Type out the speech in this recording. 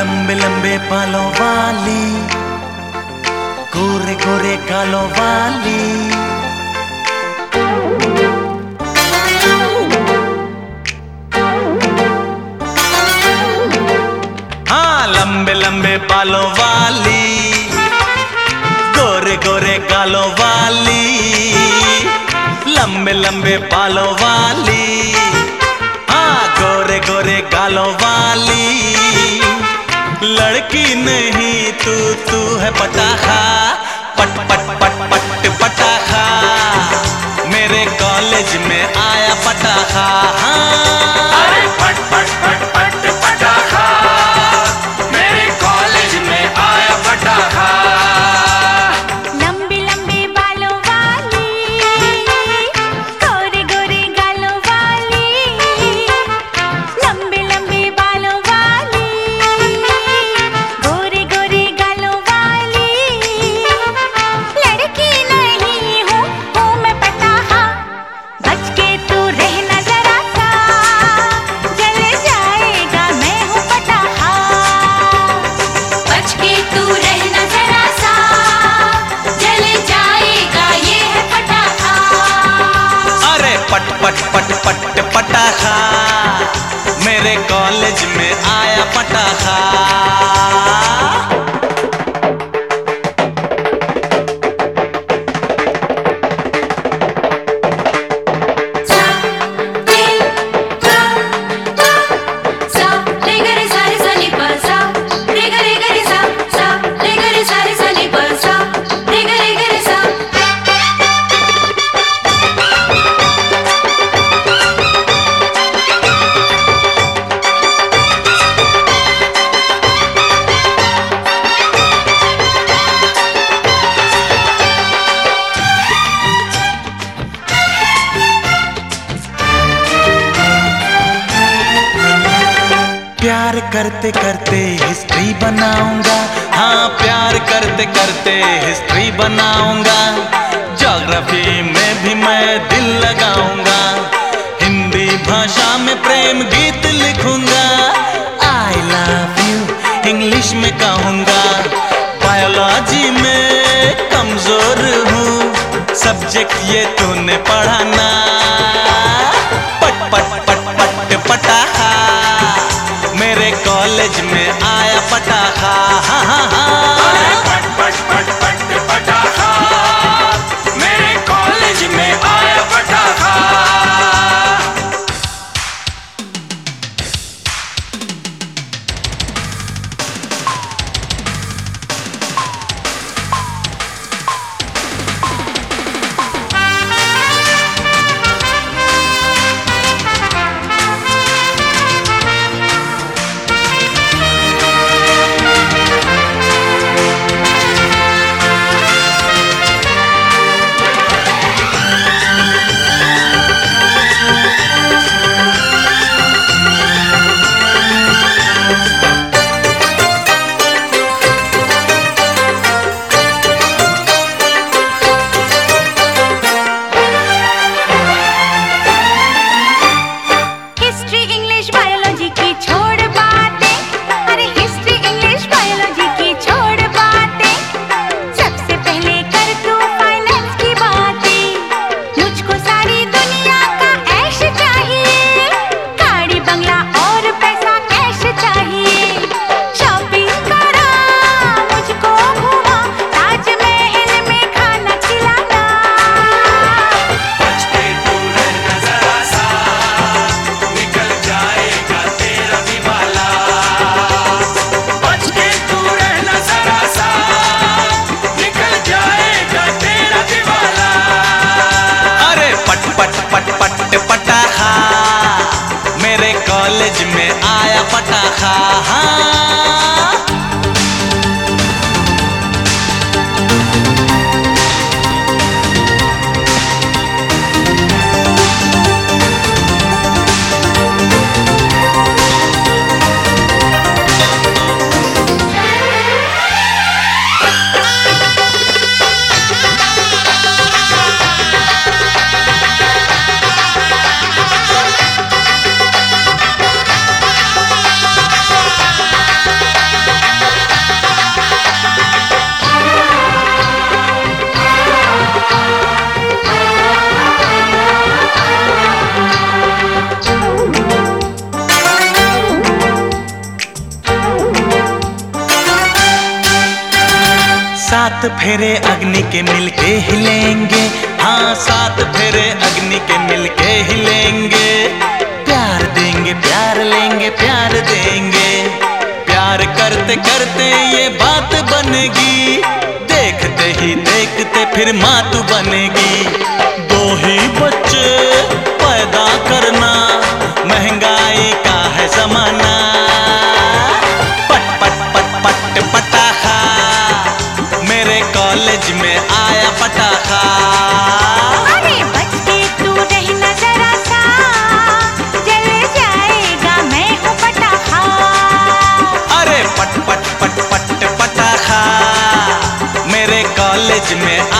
लंबे लंबे पालों वाली, गोरे गोरे कालों वाली। हाँ लंबे लंबे बालों वाली, गोरे गोरे कालों वाली। लंबे लंबे बालों वाली हाँ गोरे गोरे कालों वाली लड़की नहीं, तू तू है पटाखा। पट पट पट पट, पटाखा। मेरे कॉलेज में आया पटाखा। पट पट पट पट पटाखा। मेरे कॉलेज में आया पटाखा। करते करते हिस्ट्री बनाऊँगा। हाँ प्यार करते करते हिस्ट्री बनाऊँगा। ज्योग्राफी में भी मैं दिल लगाऊँगा। हिंदी भाषा में प्रेम गीत लिखूँगा। आई लव यू इंग्लिश में कहूँगा। बायोलॉजी में कमज़ोर हूँ। सब्जेक्ट ये तूने पढ़ाना। कॉलेज में आया पटाखा। हाँ हाँ हा। सात फेरे अग्नि के मिलके हिलेंगे। हाँ सात फेरे अग्नि के मिलके हिलेंगे। प्यार देंगे, प्यार लेंगे, प्यार देंगे। प्यार करते करते ये बात बनेगी। देखते ही देखते फिर माँ तू बनेगी। दो ही बच्चे पैदा करना महँगाई का है जमाना में आया पटाखा